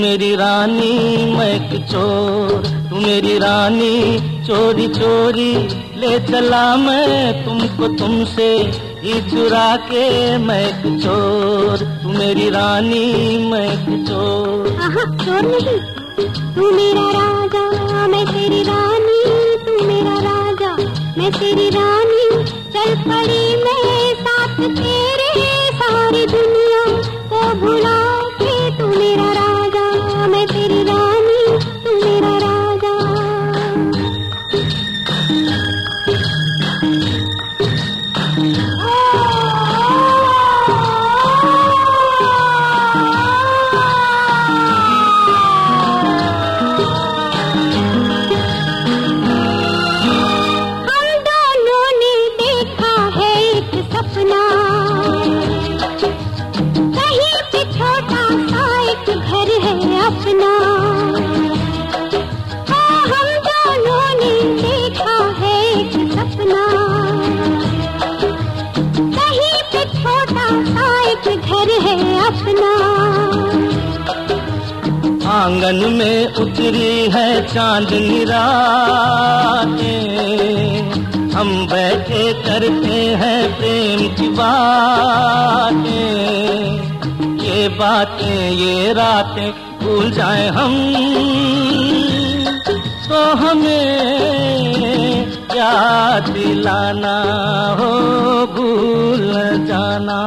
मेरी रानी, मैं एक चोर। तू मेरी रानी, चोरी चोरी। ले चला मैं तुमको तुमसे ही चुरा के मैं एक चोर। तू मेरी रानी, मैं एक चोर। चोर नहीं। तू मेरा अपना। आँगन में उतरी है चांदनी रातें हम बैठे करते हैं प्रेम की बातें। ये बातें, ये रातें भूल जाए हम। तो हमें याद दिलाना हो, भूल जाना।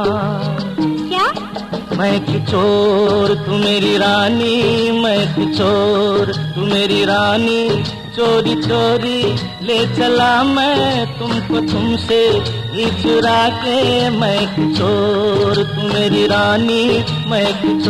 मैं किचोर तू मेरी रानी। मैं किचोर तू मेरी रानी। चोरी चोरी ले चला मैं तुमको तुमसे। ही चुरा के मैं किचोर तू मेरी रानी। मैं की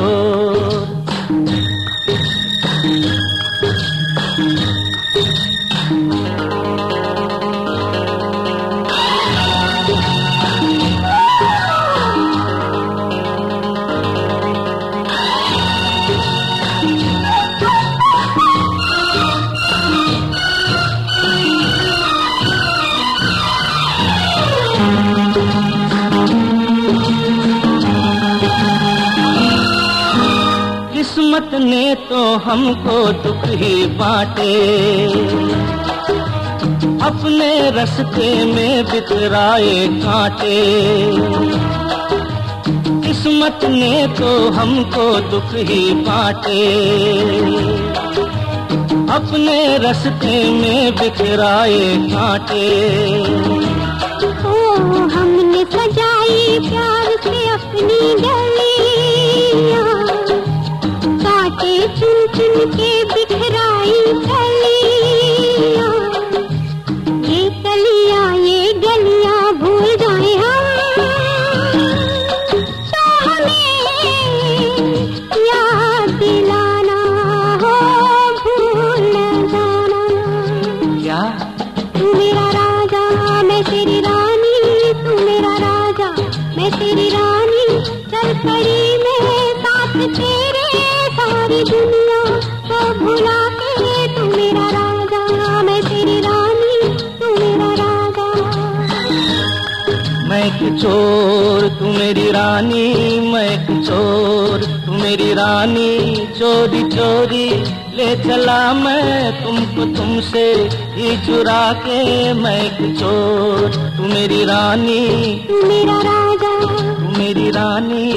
किस्मत ने तो हमको दुख ही बांटे। अपने रास्ते में बिखराए कांटे। किस्मत ने तो हमको दुख ही बांटे। अपने रस्ते में बिखराए कांटे। हमने प्यार से अपनी चुन चुन के बिखराई सारी दुनिया को भुला के तू मेरा राजा मैं तेरी रानी तू मेरा राजा। मैं चोर तू मेरी रानी मैं चोर तू मेरी रानी। चोरी चोरी ले चला मैं तुमको तुमसे ही चुरा के। मैं चोर तू मेरी रानी तू मेरा राजा तू मेरी रानी।